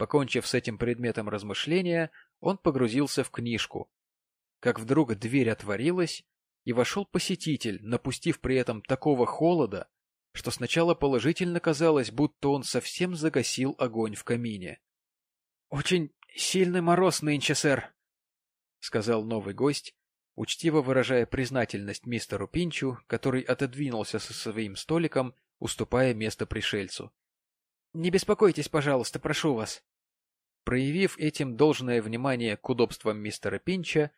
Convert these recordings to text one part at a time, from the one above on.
Покончив с этим предметом размышления, он погрузился в книжку. Как вдруг дверь отворилась, и вошел посетитель, напустив при этом такого холода, что сначала положительно казалось, будто он совсем загасил огонь в камине. — Очень сильный мороз нынче, сэр, — сказал новый гость, учтиво выражая признательность мистеру Пинчу, который отодвинулся со своим столиком, уступая место пришельцу. — Не беспокойтесь, пожалуйста, прошу вас. Проявив этим должное внимание к удобствам мистера Пинча,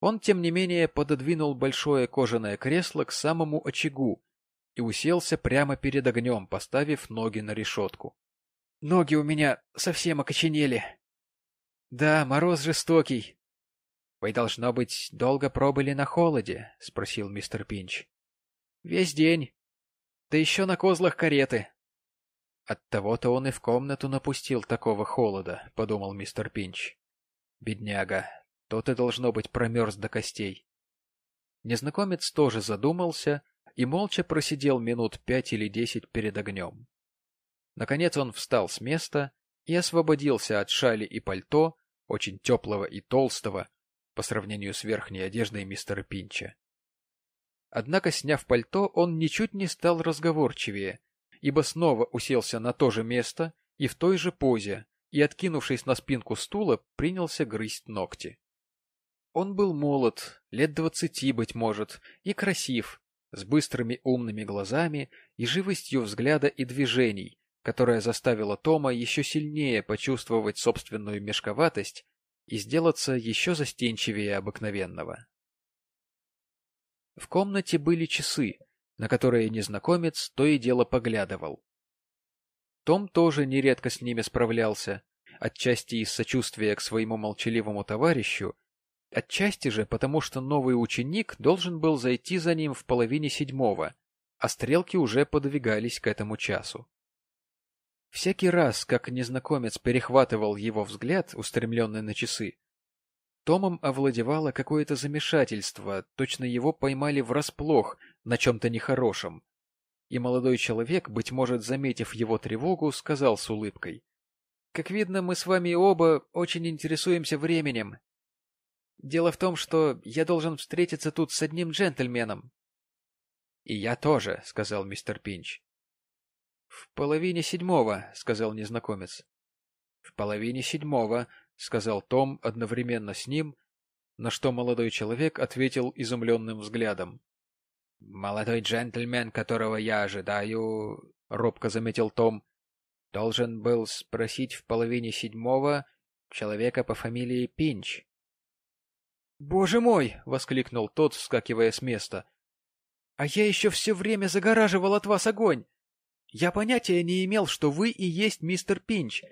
он, тем не менее, пододвинул большое кожаное кресло к самому очагу и уселся прямо перед огнем, поставив ноги на решетку. — Ноги у меня совсем окоченели. — Да, мороз жестокий. — Вы, должно быть, долго пробыли на холоде? — спросил мистер Пинч. — Весь день. Да еще на козлах кареты. Оттого-то он и в комнату напустил такого холода, — подумал мистер Пинч. Бедняга, тот и должно быть промерз до костей. Незнакомец тоже задумался и молча просидел минут пять или десять перед огнем. Наконец он встал с места и освободился от шали и пальто, очень теплого и толстого, по сравнению с верхней одеждой мистера Пинча. Однако, сняв пальто, он ничуть не стал разговорчивее, ибо снова уселся на то же место и в той же позе, и, откинувшись на спинку стула, принялся грызть ногти. Он был молод, лет двадцати, быть может, и красив, с быстрыми умными глазами и живостью взгляда и движений, которая заставила Тома еще сильнее почувствовать собственную мешковатость и сделаться еще застенчивее обыкновенного. В комнате были часы, на которые незнакомец то и дело поглядывал. Том тоже нередко с ними справлялся, отчасти из сочувствия к своему молчаливому товарищу, Отчасти же потому, что новый ученик должен был зайти за ним в половине седьмого, а стрелки уже подвигались к этому часу. Всякий раз, как незнакомец перехватывал его взгляд, устремленный на часы, Томом овладевало какое-то замешательство, точно его поймали врасплох на чем-то нехорошем. И молодой человек, быть может, заметив его тревогу, сказал с улыбкой. — Как видно, мы с вами оба очень интересуемся временем. Дело в том, что я должен встретиться тут с одним джентльменом. — И я тоже, — сказал мистер Пинч. — В половине седьмого, — сказал незнакомец. — В половине седьмого, — сказал Том одновременно с ним, на что молодой человек ответил изумленным взглядом. — Молодой джентльмен, которого я ожидаю, — робко заметил Том, — должен был спросить в половине седьмого человека по фамилии Пинч. «Боже мой!» — воскликнул тот, вскакивая с места. «А я еще все время загораживал от вас огонь! Я понятия не имел, что вы и есть мистер Пинч.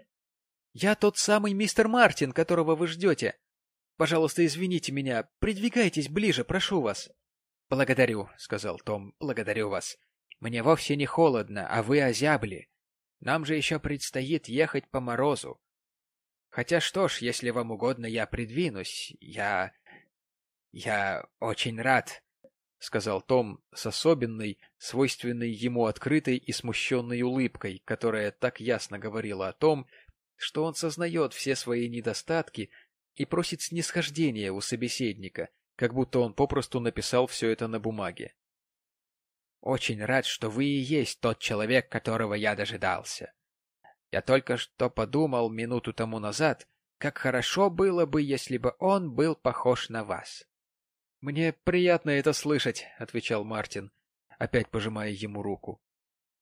Я тот самый мистер Мартин, которого вы ждете. Пожалуйста, извините меня, придвигайтесь ближе, прошу вас». «Благодарю», — сказал Том, — «благодарю вас. Мне вовсе не холодно, а вы озябли. Нам же еще предстоит ехать по морозу. Хотя что ж, если вам угодно, я придвинусь. Я... «Я очень рад», — сказал Том с особенной, свойственной ему открытой и смущенной улыбкой, которая так ясно говорила о том, что он сознает все свои недостатки и просит снисхождения у собеседника, как будто он попросту написал все это на бумаге. «Очень рад, что вы и есть тот человек, которого я дожидался. Я только что подумал минуту тому назад, как хорошо было бы, если бы он был похож на вас. — Мне приятно это слышать, — отвечал Мартин, опять пожимая ему руку. —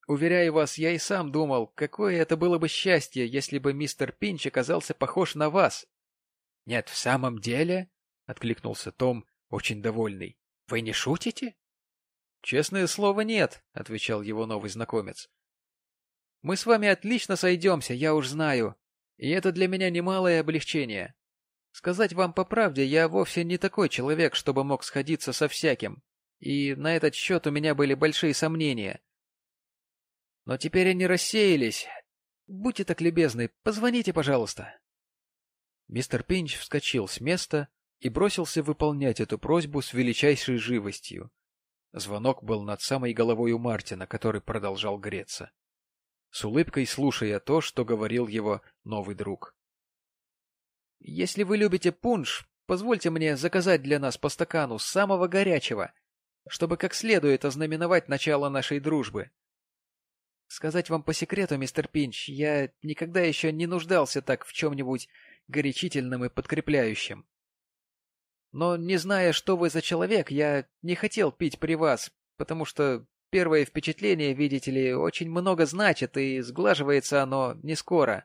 Уверяю вас, я и сам думал, какое это было бы счастье, если бы мистер Пинч оказался похож на вас. — Нет, в самом деле? — откликнулся Том, очень довольный. — Вы не шутите? — Честное слово, нет, — отвечал его новый знакомец. — Мы с вами отлично сойдемся, я уж знаю, и это для меня немалое облегчение. Сказать вам по правде, я вовсе не такой человек, чтобы мог сходиться со всяким, и на этот счет у меня были большие сомнения. Но теперь они рассеялись. Будьте так любезны, позвоните, пожалуйста. Мистер Пинч вскочил с места и бросился выполнять эту просьбу с величайшей живостью. Звонок был над самой головой у Мартина, который продолжал греться. с улыбкой слушая то, что говорил его новый друг. — Если вы любите пунш, позвольте мне заказать для нас по стакану самого горячего, чтобы как следует ознаменовать начало нашей дружбы. Сказать вам по секрету, мистер Пинч, я никогда еще не нуждался так в чем-нибудь горячительным и подкрепляющим. Но, не зная, что вы за человек, я не хотел пить при вас, потому что первое впечатление, видите ли, очень много значит, и сглаживается оно не скоро.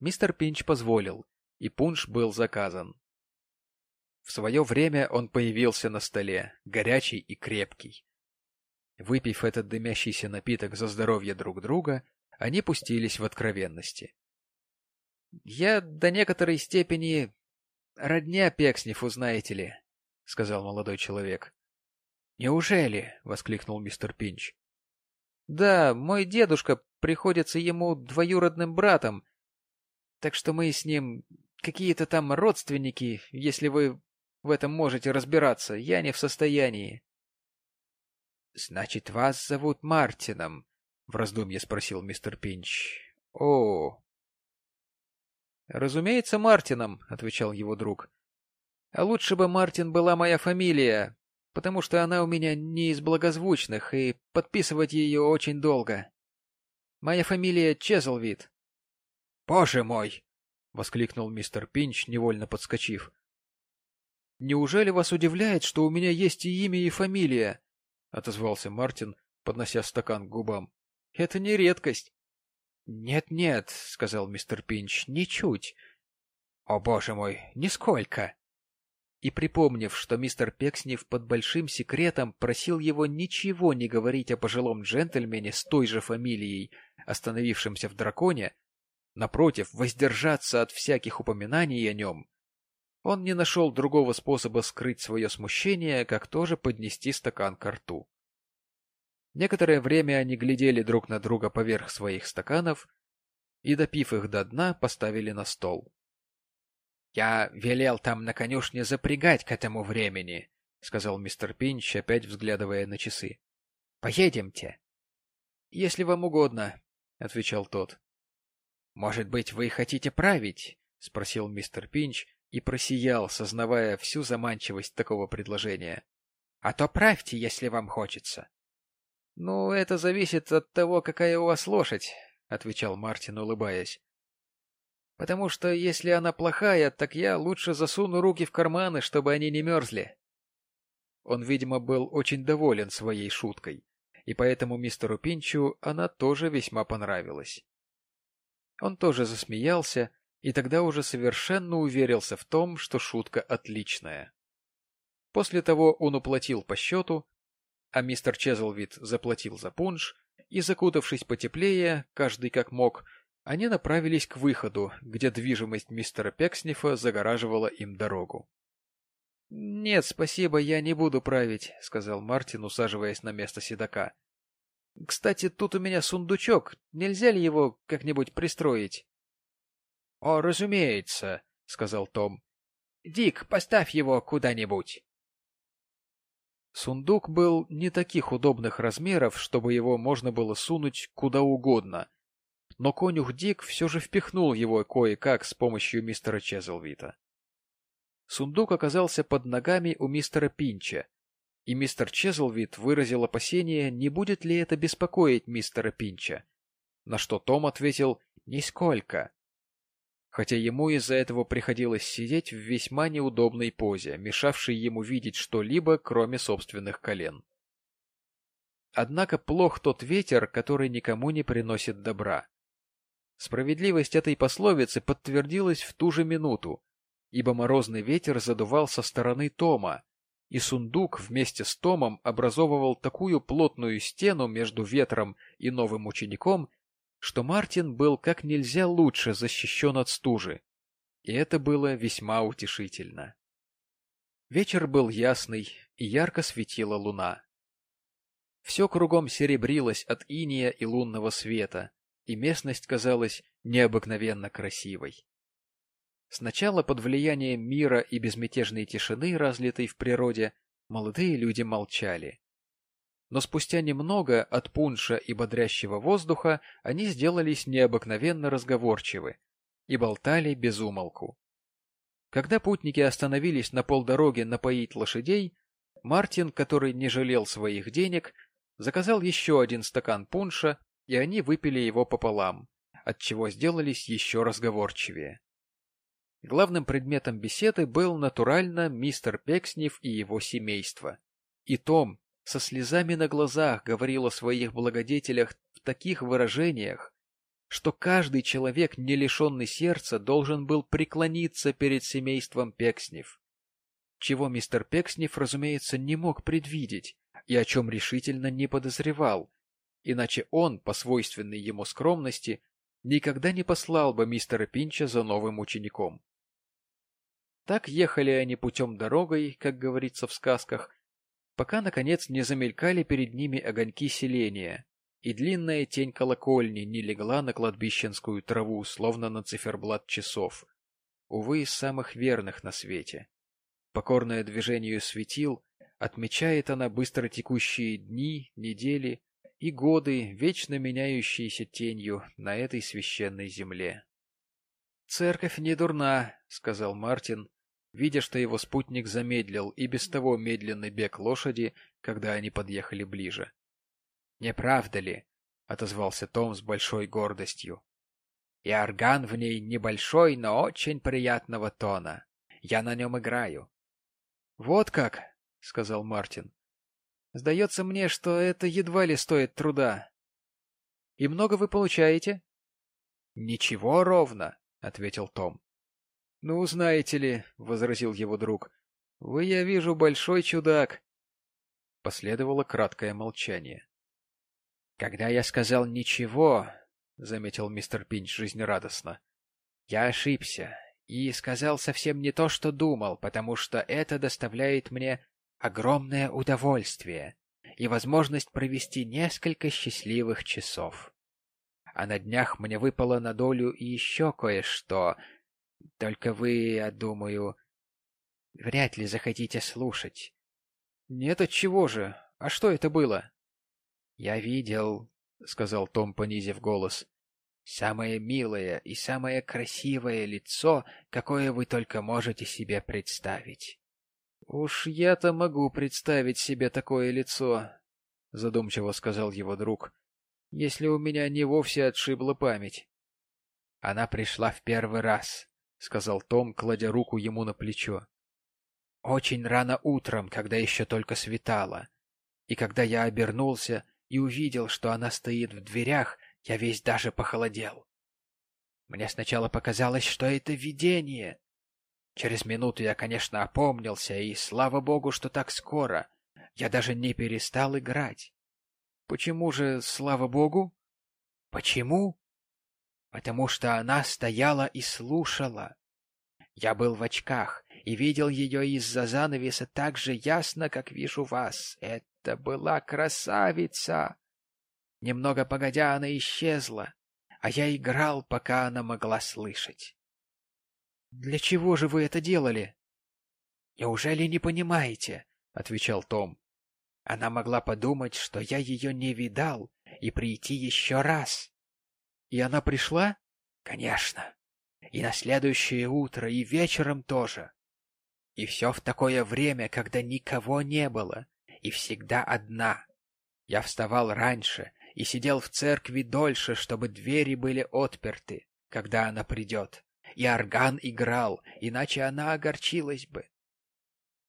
Мистер Пинч позволил, и пунш был заказан. В свое время он появился на столе, горячий и крепкий. Выпив этот дымящийся напиток за здоровье друг друга, они пустились в откровенности. — Я до некоторой степени родня Пекснев, узнаете ли, — сказал молодой человек. — Неужели? — воскликнул мистер Пинч. — Да, мой дедушка приходится ему двоюродным братом, так что мы с ним какие-то там родственники, если вы в этом можете разбираться, я не в состоянии. — Значит, вас зовут Мартином? — в раздумье спросил мистер Пинч. — О! — Разумеется, Мартином, — отвечал его друг. — А лучше бы Мартин была моя фамилия, потому что она у меня не из благозвучных, и подписывать ее очень долго. Моя фамилия Чезлвид. — Боже мой! — воскликнул мистер Пинч, невольно подскочив. — Неужели вас удивляет, что у меня есть и имя, и фамилия? — отозвался Мартин, поднося стакан к губам. — Это не редкость. «Нет, — Нет-нет, — сказал мистер Пинч, — ничуть. — О, боже мой, нисколько! И припомнив, что мистер Пекснев под большим секретом просил его ничего не говорить о пожилом джентльмене с той же фамилией, остановившемся в драконе, напротив, воздержаться от всяких упоминаний о нем, он не нашел другого способа скрыть свое смущение, как тоже поднести стакан к рту. Некоторое время они глядели друг на друга поверх своих стаканов и, допив их до дна, поставили на стол. — Я велел там на конюшне запрягать к этому времени, — сказал мистер Пинч, опять взглядывая на часы. — Поедемте. — Если вам угодно, — отвечал тот. — Может быть, вы хотите править? — спросил мистер Пинч, и просиял, сознавая всю заманчивость такого предложения. — А то правьте, если вам хочется. — Ну, это зависит от того, какая у вас лошадь, — отвечал Мартин, улыбаясь. — Потому что если она плохая, так я лучше засуну руки в карманы, чтобы они не мерзли. Он, видимо, был очень доволен своей шуткой, и поэтому мистеру Пинчу она тоже весьма понравилась. Он тоже засмеялся, и тогда уже совершенно уверился в том, что шутка отличная. После того он уплатил по счету, а мистер Чезлвид заплатил за пунш, и, закутавшись потеплее, каждый как мог, они направились к выходу, где движимость мистера Пекснифа загораживала им дорогу. — Нет, спасибо, я не буду править, — сказал Мартин, усаживаясь на место седока. — Кстати, тут у меня сундучок, нельзя ли его как-нибудь пристроить? — О, разумеется, — сказал Том. — Дик, поставь его куда-нибудь. Сундук был не таких удобных размеров, чтобы его можно было сунуть куда угодно, но конюх Дик все же впихнул его кое-как с помощью мистера Чезлвита. Сундук оказался под ногами у мистера Пинча, и мистер Чезлвит выразил опасение, не будет ли это беспокоить мистера Пинча, на что Том ответил «Нисколько» хотя ему из-за этого приходилось сидеть в весьма неудобной позе, мешавшей ему видеть что-либо, кроме собственных колен. Однако плох тот ветер, который никому не приносит добра. Справедливость этой пословицы подтвердилась в ту же минуту, ибо морозный ветер задувал со стороны Тома, и сундук вместе с Томом образовывал такую плотную стену между ветром и новым учеником, что Мартин был как нельзя лучше защищен от стужи, и это было весьма утешительно. Вечер был ясный, и ярко светила луна. Все кругом серебрилось от иния и лунного света, и местность казалась необыкновенно красивой. Сначала под влиянием мира и безмятежной тишины, разлитой в природе, молодые люди молчали. Но спустя немного от пунша и бодрящего воздуха они сделались необыкновенно разговорчивы и болтали без умолку. Когда путники остановились на полдороге напоить лошадей, Мартин, который не жалел своих денег, заказал еще один стакан пунша, и они выпили его пополам, отчего сделались еще разговорчивее. Главным предметом беседы был натурально мистер Пекснев и его семейство. И Том со слезами на глазах говорил о своих благодетелях в таких выражениях, что каждый человек, не лишенный сердца, должен был преклониться перед семейством Пекснев, чего мистер Пекснев, разумеется, не мог предвидеть и о чем решительно не подозревал, иначе он, по свойственной ему скромности, никогда не послал бы мистера Пинча за новым учеником. Так ехали они путем дорогой, как говорится в сказках, пока, наконец, не замелькали перед ними огоньки селения, и длинная тень колокольни не легла на кладбищенскую траву, словно на циферблат часов, увы, из самых верных на свете. Покорное движению светил, отмечает она быстро текущие дни, недели и годы, вечно меняющиеся тенью на этой священной земле. — Церковь не дурна, — сказал Мартин, видя, что его спутник замедлил и без того медленный бег лошади, когда они подъехали ближе. — Не правда ли? — отозвался Том с большой гордостью. — И орган в ней небольшой, но очень приятного тона. Я на нем играю. — Вот как, — сказал Мартин. — Сдается мне, что это едва ли стоит труда. — И много вы получаете? — Ничего ровно, — ответил Том. — Ну, знаете ли, — возразил его друг, — вы, я вижу, большой чудак. Последовало краткое молчание. — Когда я сказал «ничего», — заметил мистер Пинч жизнерадостно, — я ошибся и сказал совсем не то, что думал, потому что это доставляет мне огромное удовольствие и возможность провести несколько счастливых часов. А на днях мне выпало на долю еще кое-что, только вы, я думаю, вряд ли захотите слушать. — Нет, от чего же? А что это было? — Я видел, — сказал Том, понизив голос, — самое милое и самое красивое лицо, какое вы только можете себе представить. — Уж я-то могу представить себе такое лицо, — задумчиво сказал его друг, — если у меня не вовсе отшибла память. Она пришла в первый раз, — сказал Том, кладя руку ему на плечо. — Очень рано утром, когда еще только светало. И когда я обернулся и увидел, что она стоит в дверях, я весь даже похолодел. Мне сначала показалось, что это видение. Через минуту я, конечно, опомнился, и слава богу, что так скоро. Я даже не перестал играть. Почему же, слава богу? Почему? Потому что она стояла и слушала. Я был в очках и видел ее из-за занавеса так же ясно, как вижу вас. Это была красавица! Немного погодя, она исчезла, а я играл, пока она могла слышать. — Для чего же вы это делали? — Неужели не понимаете? — отвечал Том. Она могла подумать, что я ее не видал, и прийти еще раз. И она пришла? Конечно. И на следующее утро, и вечером тоже. И все в такое время, когда никого не было, и всегда одна. Я вставал раньше и сидел в церкви дольше, чтобы двери были отперты, когда она придет. И орган играл, иначе она огорчилась бы.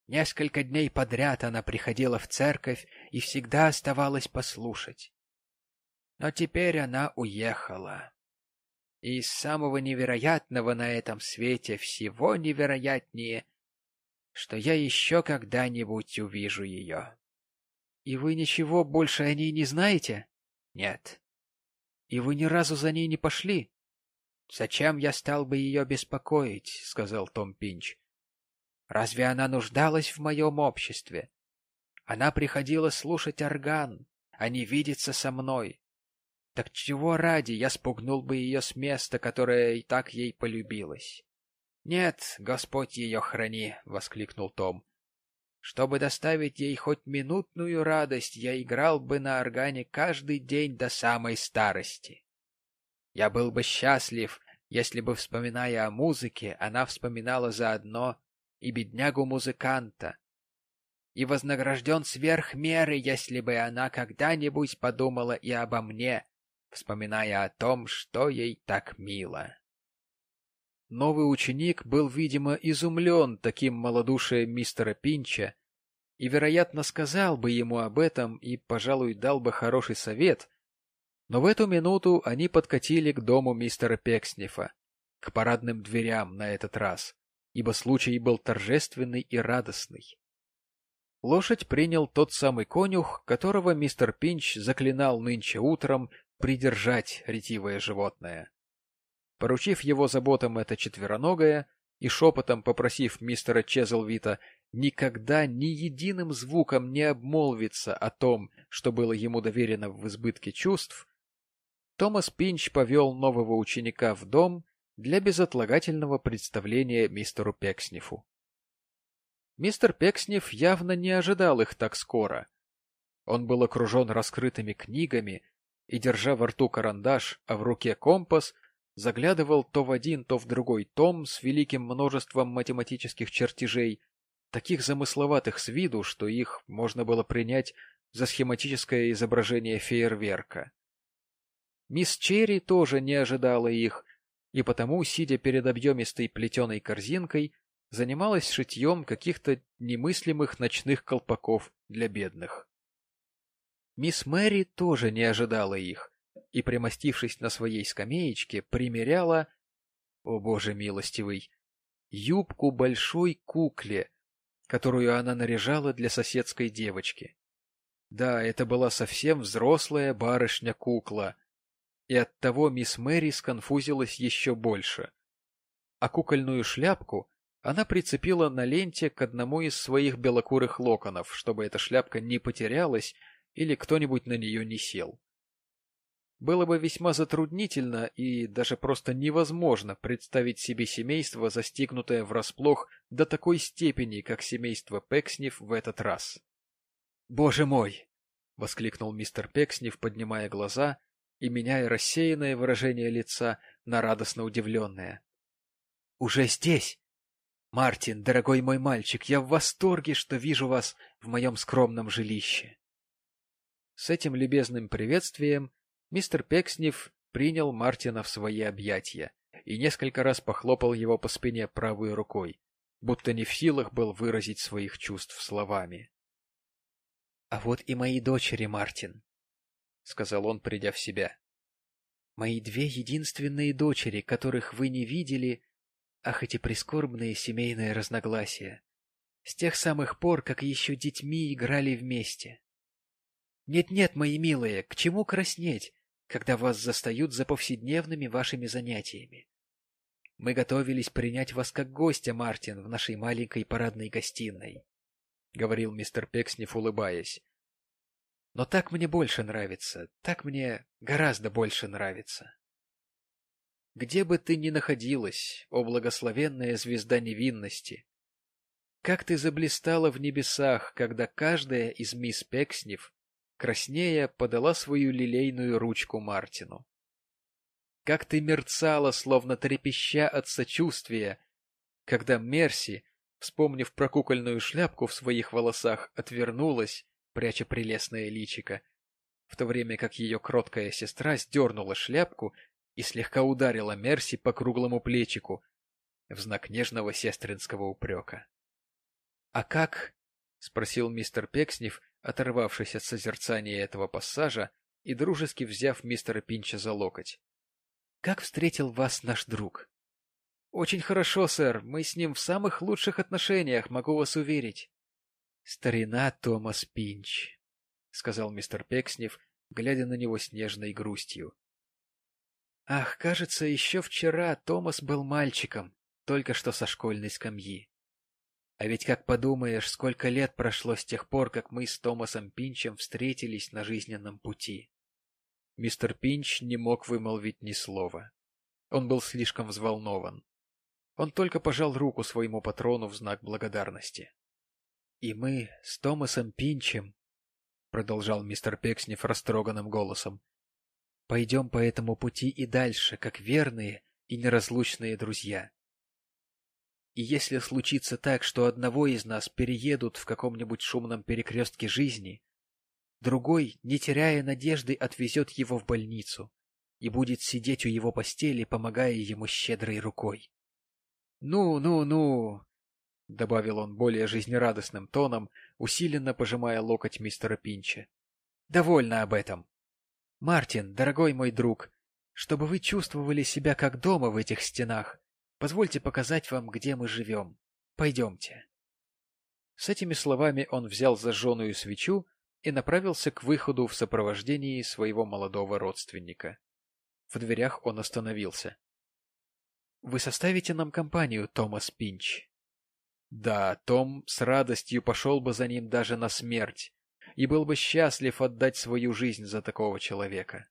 Несколько дней подряд она приходила в церковь и всегда оставалась послушать. Но теперь она уехала. И из самого невероятного на этом свете всего невероятнее, что я еще когда-нибудь увижу ее. И вы ничего больше о ней не знаете? Нет. И вы ни разу за ней не пошли? Зачем я стал бы ее беспокоить, сказал Том Пинч. Разве она нуждалась в моем обществе? Она приходила слушать орган, а не видеться со мной. Так чего ради я спугнул бы ее с места, которое и так ей полюбилось? — Нет, Господь ее храни! — воскликнул Том. Чтобы доставить ей хоть минутную радость, я играл бы на органе каждый день до самой старости. Я был бы счастлив, если бы, вспоминая о музыке, она вспоминала заодно и беднягу-музыканта, и вознагражден сверх меры, если бы она когда-нибудь подумала и обо мне, вспоминая о том, что ей так мило. Новый ученик был, видимо, изумлен таким малодушием мистера Пинча и, вероятно, сказал бы ему об этом и, пожалуй, дал бы хороший совет, но в эту минуту они подкатили к дому мистера Пекснифа, к парадным дверям на этот раз, ибо случай был торжественный и радостный. Лошадь принял тот самый конюх, которого мистер Пинч заклинал нынче утром придержать ретивое животное. Поручив его заботам это четвероногое и шепотом попросив мистера Чезлвита никогда ни единым звуком не обмолвиться о том, что было ему доверено в избытке чувств, Томас Пинч повел нового ученика в дом для безотлагательного представления мистеру Пекснифу. Мистер Пекснев явно не ожидал их так скоро. Он был окружен раскрытыми книгами и, держа во рту карандаш, а в руке компас, заглядывал то в один, то в другой том с великим множеством математических чертежей, таких замысловатых с виду, что их можно было принять за схематическое изображение фейерверка. Мисс Черри тоже не ожидала их, и потому, сидя перед объемистой плетеной корзинкой, занималась шитьем каких-то немыслимых ночных колпаков для бедных. Мисс Мэри тоже не ожидала их, и, примостившись на своей скамеечке, примеряла, о боже милостивый, юбку большой кукле, которую она наряжала для соседской девочки. Да, это была совсем взрослая барышня-кукла, и оттого мисс Мэри сконфузилась еще больше. А кукольную шляпку она прицепила на ленте к одному из своих белокурых локонов, чтобы эта шляпка не потерялась или кто-нибудь на нее не сел. Было бы весьма затруднительно и даже просто невозможно представить себе семейство, застигнутое врасплох до такой степени, как семейство Пекснев в этот раз. «Боже мой!» — воскликнул мистер Пекснев, поднимая глаза и меняя рассеянное выражение лица на радостно удивленное. «Уже здесь? Мартин, дорогой мой мальчик, я в восторге, что вижу вас в моем скромном жилище!» С этим любезным приветствием Мистер Пекснев принял Мартина в свои объятия и несколько раз похлопал его по спине правой рукой, будто не в силах был выразить своих чувств словами. — А вот и мои дочери, Мартин, — сказал он, придя в себя. — Мои две единственные дочери, которых вы не видели, ах, эти прискорбные семейные разногласия, с тех самых пор, как еще детьми играли вместе. Нет-нет, мои милые, к чему краснеть? когда вас застают за повседневными вашими занятиями. Мы готовились принять вас как гостя, Мартин, в нашей маленькой парадной гостиной, — говорил мистер Пекснев, улыбаясь. Но так мне больше нравится, так мне гораздо больше нравится. Где бы ты ни находилась, о благословенная звезда невинности, как ты заблистала в небесах, когда каждая из мисс Пекснев краснея, подала свою лилейную ручку Мартину. Как ты мерцала, словно трепеща от сочувствия, когда Мерси, вспомнив про кукольную шляпку в своих волосах, отвернулась, пряча прелестное личико, в то время как ее кроткая сестра сдернула шляпку и слегка ударила Мерси по круглому плечику в знак нежного сестринского упрека. — А как? — спросил мистер Пекснев, оторвавшись от созерцания этого пассажа и дружески взяв мистера Пинча за локоть. — Как встретил вас наш друг? — Очень хорошо, сэр. Мы с ним в самых лучших отношениях, могу вас уверить. — Старина Томас Пинч, — сказал мистер Пекснев, глядя на него с нежной грустью. — Ах, кажется, еще вчера Томас был мальчиком, только что со школьной скамьи. А ведь как подумаешь, сколько лет прошло с тех пор, как мы с Томасом Пинчем встретились на жизненном пути. Мистер Пинч не мог вымолвить ни слова. Он был слишком взволнован. Он только пожал руку своему патрону в знак благодарности. И мы с Томасом Пинчем, — продолжал мистер Пекснев растроганным голосом, — пойдем по этому пути и дальше, как верные и неразлучные друзья. И если случится так, что одного из нас переедут в каком-нибудь шумном перекрестке жизни, другой, не теряя надежды, отвезет его в больницу и будет сидеть у его постели, помогая ему щедрой рукой. «Ну, ну, ну!» — добавил он более жизнерадостным тоном, усиленно пожимая локоть мистера Пинча. — Довольно об этом. Мартин, дорогой мой друг, чтобы вы чувствовали себя как дома в этих стенах, позвольте показать вам, где мы живем. Пойдемте. С этими словами он взял зажженную свечу и направился к выходу в сопровождении своего молодого родственника. В дверях он остановился. — Вы составите нам компанию, Томас Пинч? Да, Том с радостью пошел бы за ним даже на смерть и был бы счастлив отдать свою жизнь за такого человека. —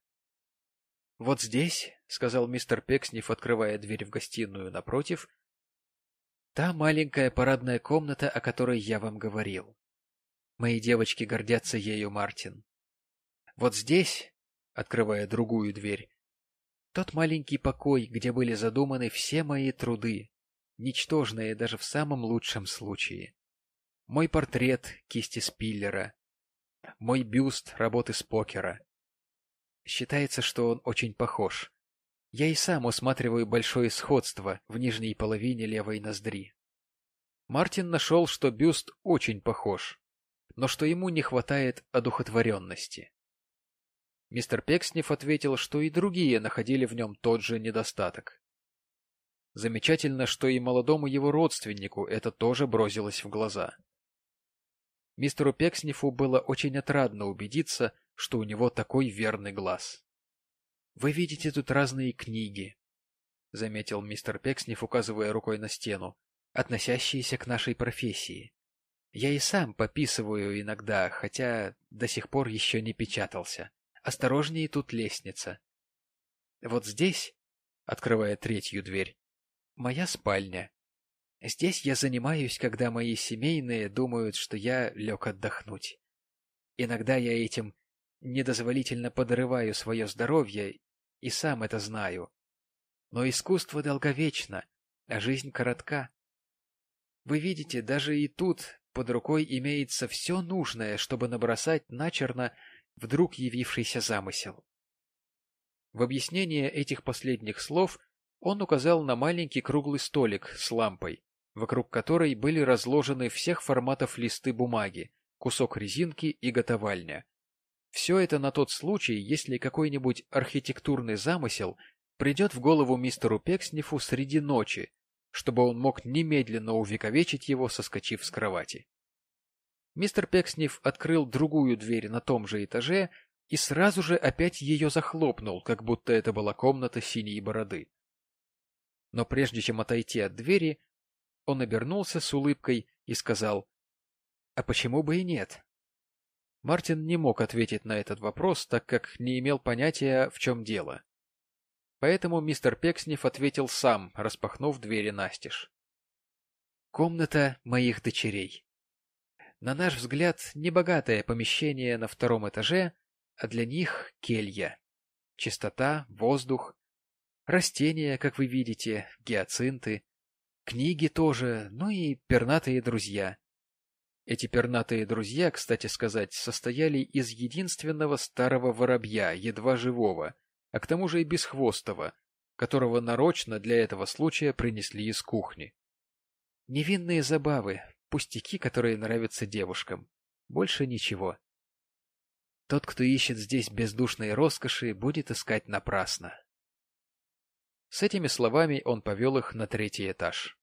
Вот здесь, — сказал мистер Пекснев, открывая дверь в гостиную напротив, — та маленькая парадная комната, о которой я вам говорил. Мои девочки гордятся ею, Мартин. Вот здесь, — открывая другую дверь, — тот маленький покой, где были задуманы все мои труды, ничтожные даже в самом лучшем случае. Мой портрет кисти Спиллера, мой бюст работы Спокера. Считается, что он очень похож. Я и сам усматриваю большое сходство в нижней половине левой ноздри. Мартин нашел, что бюст очень похож, но что ему не хватает одухотворенности. Мистер Пекснев ответил, что и другие находили в нем тот же недостаток. Замечательно, что и молодому его родственнику это тоже бросилось в глаза. Мистеру Пекснифу было очень отрадно убедиться, что у него такой верный глаз. — Вы видите тут разные книги, — заметил мистер Пексниф, указывая рукой на стену, — относящиеся к нашей профессии. Я и сам пописываю иногда, хотя до сих пор еще не печатался. Осторожнее, тут лестница. Вот здесь, открывая третью дверь, моя спальня. Здесь я занимаюсь, когда мои семейные думают, что я лег отдохнуть. Иногда я этим недозволительно подрываю свое здоровье, и сам это знаю. Но искусство долговечно, а жизнь коротка. Вы видите, даже и тут под рукой имеется все нужное, чтобы набросать начерно вдруг явившийся замысел. В объяснение этих последних слов – он указал на маленький круглый столик с лампой, вокруг которой были разложены всех форматов листы бумаги, кусок резинки и готовальня. Все это на тот случай, если какой-нибудь архитектурный замысел придет в голову мистеру Пекснифу среди ночи, чтобы он мог немедленно увековечить его, соскочив с кровати. Мистер Пекснев открыл другую дверь на том же этаже и сразу же опять ее захлопнул, как будто это была комната синей бороды. Но прежде чем отойти от двери, он обернулся с улыбкой и сказал, «А почему бы и нет?» Мартин не мог ответить на этот вопрос, так как не имел понятия, в чем дело. Поэтому мистер Пекснев ответил сам, распахнув двери настежь. «Комната моих дочерей. На наш взгляд, небогатое помещение на втором этаже, а для них келья. Чистота, воздух, Растения, как вы видите, гиацинты. Книги тоже, ну и пернатые друзья. Эти пернатые друзья, кстати сказать, состояли из единственного старого воробья, едва живого, а к тому же и бесхвостого, которого нарочно для этого случая принесли из кухни. Невинные забавы, пустяки, которые нравятся девушкам. Больше ничего. Тот, кто ищет здесь бездушной роскоши, будет искать напрасно. С этими словами он повел их на третий этаж.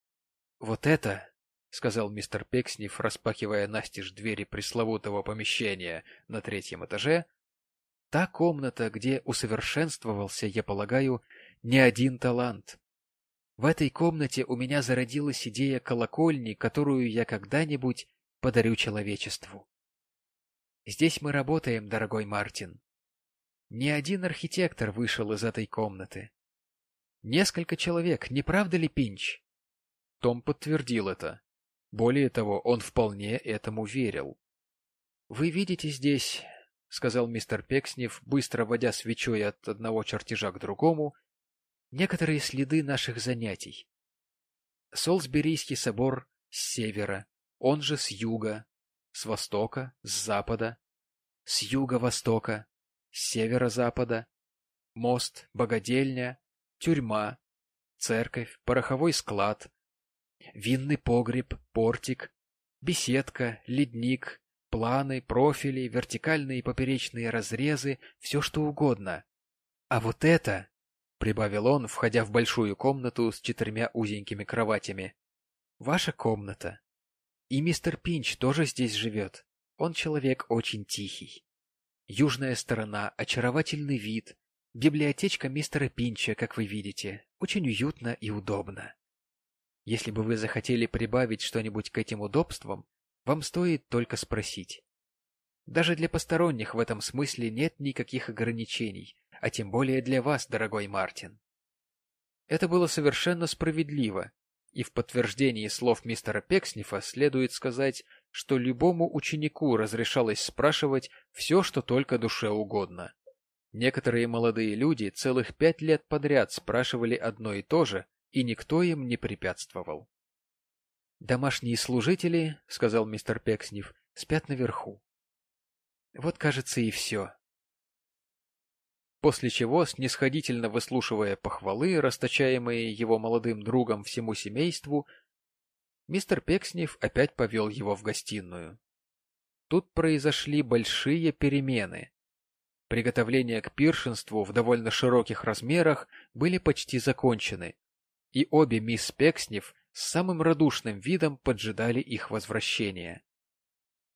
— Вот это, — сказал мистер Пекснев, распахивая настежь двери пресловутого помещения на третьем этаже, — та комната, где усовершенствовался, я полагаю, не один талант. В этой комнате у меня зародилась идея колокольни, которую я когда-нибудь подарю человечеству. Здесь мы работаем, дорогой Мартин. Ни один архитектор вышел из этой комнаты. Несколько человек, не правда ли, Пинч? Том подтвердил это. Более того, он вполне этому верил. — Вы видите здесь, — сказал мистер Пекснев, быстро водя свечой от одного чертежа к другому, — некоторые следы наших занятий. Солсберийский собор с севера, он же с юга, с востока, с запада, с юго-востока, с северо-запада, мост, богадельня, тюрьма, церковь, пороховой склад, винный погреб, портик, беседка, ледник, планы, профили, вертикальные и поперечные разрезы, все что угодно. А вот это, — прибавил он, входя в большую комнату с четырьмя узенькими кроватями, — ваша комната. И мистер Пинч тоже здесь живет. Он человек очень тихий. Южная сторона, очаровательный вид, библиотечка мистера Пинча, как вы видите, очень уютно и удобно. Если бы вы захотели прибавить что-нибудь к этим удобствам, вам стоит только спросить. Даже для посторонних в этом смысле нет никаких ограничений, а тем более для вас, дорогой Мартин. Это было совершенно справедливо, и в подтверждении слов мистера Пекснифа следует сказать, что любому ученику разрешалось спрашивать все, что только душе угодно. Некоторые молодые люди целых пять лет подряд спрашивали одно и то же, и никто им не препятствовал. «Домашние служители, — сказал мистер Пекснев, — спят наверху. Вот, кажется, и все». После чего, снисходительно выслушивая похвалы, расточаемые его молодым другом всему семейству, мистер Пекснев опять повел его в гостиную. Тут произошли большие перемены. Приготовления к пиршенству в довольно широких размерах были почти закончены, и обе мисс Пекснев с самым радушным видом поджидали их возвращения.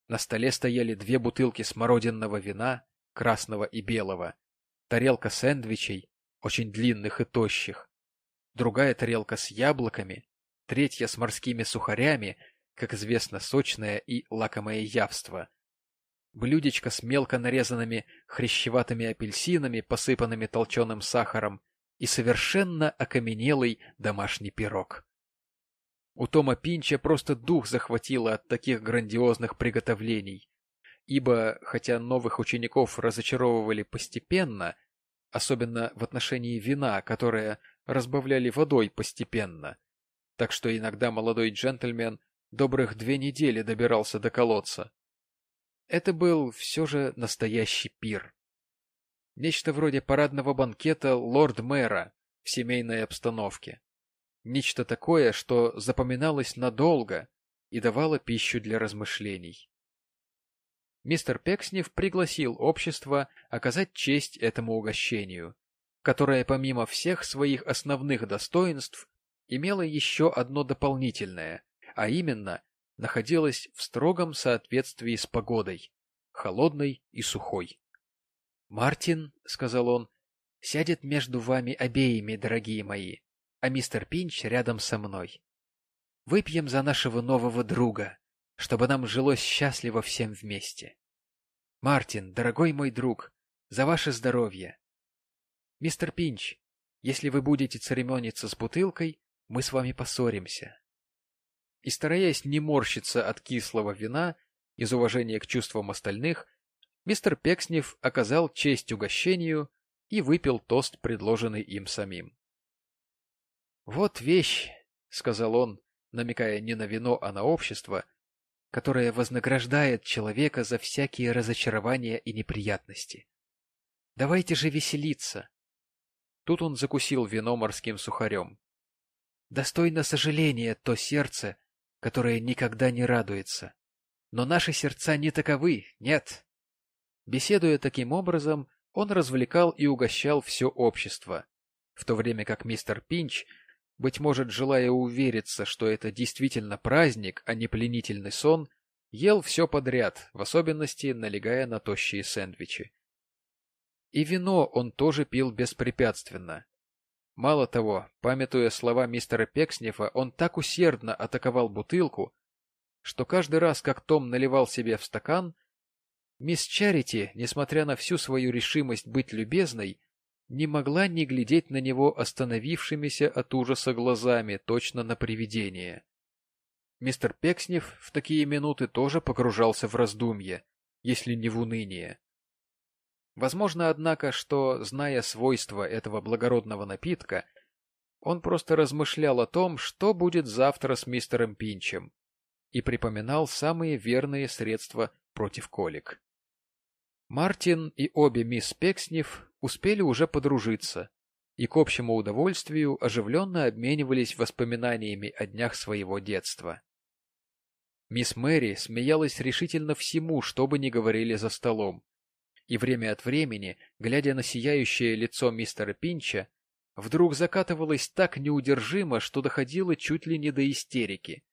На столе стояли две бутылки смородинного вина, красного и белого, тарелка сэндвичей, очень длинных и тощих, другая тарелка с яблоками, третья с морскими сухарями, как известно, сочное и лакомое явство, блюдечко с мелко нарезанными хрящеватыми апельсинами, посыпанными толченым сахаром, и совершенно окаменелый домашний пирог. У Тома Пинча просто дух захватило от таких грандиозных приготовлений, ибо, хотя новых учеников разочаровывали постепенно, особенно в отношении вина, которое разбавляли водой постепенно, так что иногда молодой джентльмен добрых две недели добирался до колодца. Это был все же настоящий пир. Нечто вроде парадного банкета лорд-мэра в семейной обстановке. Нечто такое, что запоминалось надолго и давало пищу для размышлений. Мистер Пекснев пригласил общество оказать честь этому угощению, которое помимо всех своих основных достоинств имело еще одно дополнительное, а именно находилось в строгом соответствии с погодой, холодной и сухой. «Мартин», — сказал он, — «сядет между вами обеими, дорогие мои, а мистер Пинч рядом со мной. Выпьем за нашего нового друга, чтобы нам жилось счастливо всем вместе. Мартин, дорогой мой друг, за ваше здоровье. Мистер Пинч, если вы будете церемониться с бутылкой, мы с вами поссоримся». И стараясь не морщиться от кислого вина, из уважения к чувствам остальных, мистер Пекснев оказал честь угощению и выпил тост, предложенный им самим. — Вот вещь, — сказал он, намекая не на вино, а на общество, которое вознаграждает человека за всякие разочарования и неприятности. Давайте же веселиться. Тут он закусил вино морским сухарем. Достойно сожаления то сердце, которое никогда не радуется. Но наши сердца не таковы, нет. Беседуя таким образом, он развлекал и угощал все общество, в то время как мистер Пинч, быть может, желая увериться, что это действительно праздник, а не пленительный сон, ел все подряд, в особенности налегая на тощие сэндвичи. И вино он тоже пил беспрепятственно. Мало того, памятуя слова мистера Пекснифа, он так усердно атаковал бутылку, что каждый раз, как Том наливал себе в стакан, Мисс Чарити, несмотря на всю свою решимость быть любезной, не могла не глядеть на него остановившимися от ужаса глазами, точно на привидение. Мистер Пекснев в такие минуты тоже погружался в раздумье, если не в уныние. Возможно, однако, что, зная свойства этого благородного напитка, он просто размышлял о том, что будет завтра с мистером Пинчем, и припоминал самые верные средства против колик. Мартин и обе мисс Пекснев успели уже подружиться, и к общему удовольствию оживленно обменивались воспоминаниями о днях своего детства. Мисс Мэри смеялась решительно всему, что бы ни говорили за столом, и время от времени, глядя на сияющее лицо мистера Пинча, вдруг закатывалась так неудержимо, что доходило чуть ли не до истерики.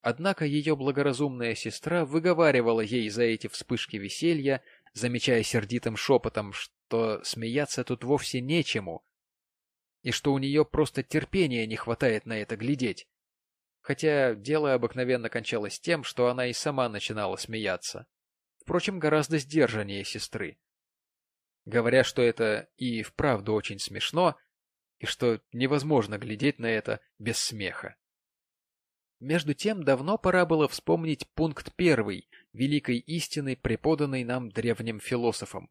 Однако ее благоразумная сестра выговаривала ей за эти вспышки веселья, замечая сердитым шепотом, что смеяться тут вовсе нечему, и что у нее просто терпения не хватает на это глядеть. Хотя дело обыкновенно кончалось тем, что она и сама начинала смеяться. Впрочем, гораздо сдержаннее сестры. Говоря, что это и вправду очень смешно, и что невозможно глядеть на это без смеха. Между тем, давно пора было вспомнить пункт первый великой истины, преподанной нам древним философом,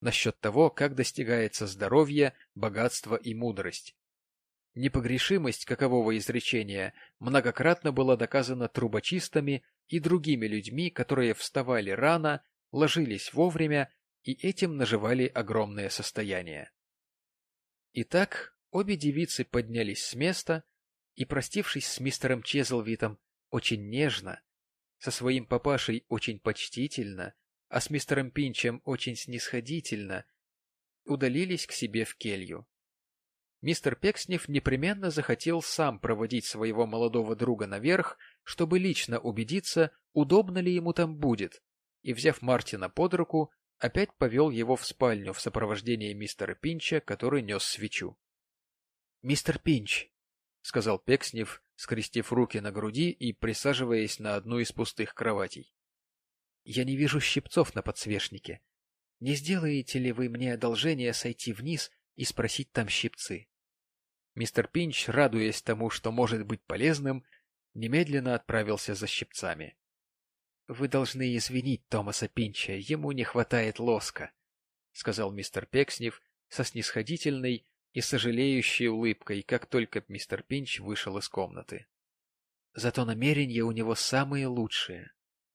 насчет того, как достигается здоровье, богатство и мудрость. Непогрешимость какового изречения многократно была доказана трубочистами и другими людьми, которые вставали рано, ложились вовремя и этим наживали огромное состояние. Итак, обе девицы поднялись с места и, простившись с мистером Чезлвитом очень нежно, со своим папашей очень почтительно, а с мистером Пинчем очень снисходительно, удалились к себе в келью. Мистер Пекснев непременно захотел сам проводить своего молодого друга наверх, чтобы лично убедиться, удобно ли ему там будет, и, взяв Мартина под руку, опять повел его в спальню в сопровождении мистера Пинча, который нес свечу. — Мистер Пинч, — сказал Пекснев, скрестив руки на груди и присаживаясь на одну из пустых кроватей. — Я не вижу щипцов на подсвечнике. Не сделаете ли вы мне одолжение сойти вниз и спросить там щипцы? Мистер Пинч, радуясь тому, что может быть полезным, немедленно отправился за щипцами. — Вы должны извинить Томаса Пинча, ему не хватает лоска, — сказал мистер Пекснев со снисходительной и сожалеющей улыбкой, как только мистер Пинч вышел из комнаты. Зато намерения у него самые лучшие.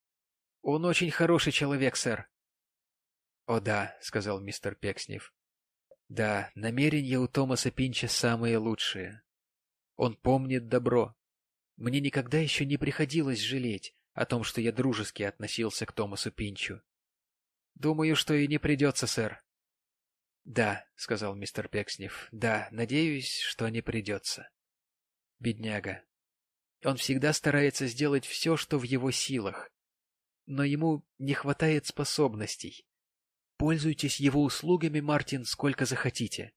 — Он очень хороший человек, сэр. — О да, — сказал мистер Пекснев. Да, намерения у Томаса Пинча самые лучшие. Он помнит добро. Мне никогда еще не приходилось жалеть о том, что я дружески относился к Томасу Пинчу. Думаю, что и не придется, сэр. Да, — сказал мистер Пекснев, — да, надеюсь, что не придется. Бедняга. Он всегда старается сделать все, что в его силах. Но ему не хватает способностей. Пользуйтесь его услугами, Мартин, сколько захотите.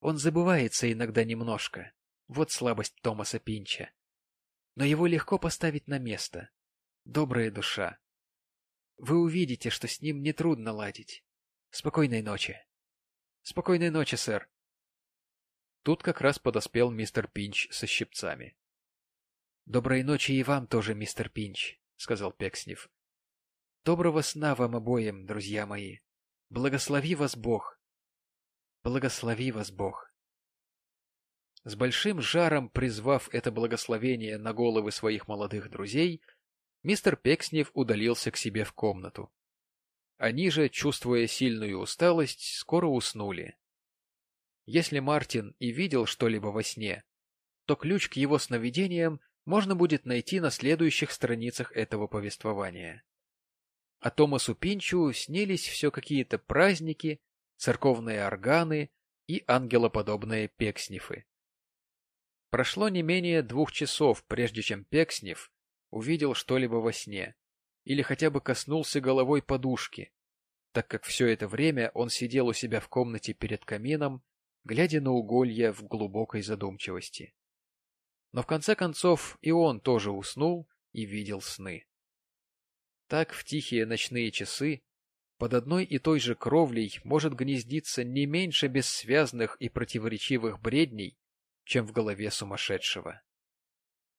Он забывается иногда немножко. Вот слабость Томаса Пинча. Но его легко поставить на место. Добрая душа. Вы увидите, что с ним нетрудно ладить. Спокойной ночи. Спокойной ночи, сэр. Тут как раз подоспел мистер Пинч со щипцами. — Доброй ночи и вам тоже, мистер Пинч, — сказал Пекснев. — Доброго сна вам обоим, друзья мои. Благослови вас Бог! Благослови вас Бог! С большим жаром призвав это благословение на головы своих молодых друзей, мистер Пекснев удалился к себе в комнату. Они же, чувствуя сильную усталость, скоро уснули. Если Мартин и видел что-либо во сне, то ключ к его сновидениям можно будет найти на следующих страницах этого повествования. А Томасу Пинчу снились все какие-то праздники, церковные органы и ангелоподобные пекснифы. Прошло не менее двух часов, прежде чем Пекснев увидел что-либо во сне или хотя бы коснулся головой подушки, так как все это время он сидел у себя в комнате перед камином, глядя на уголья в глубокой задумчивости. Но в конце концов и он тоже уснул и видел сны. Так в тихие ночные часы под одной и той же кровлей может гнездиться не меньше бессвязных и противоречивых бредней, чем в голове сумасшедшего.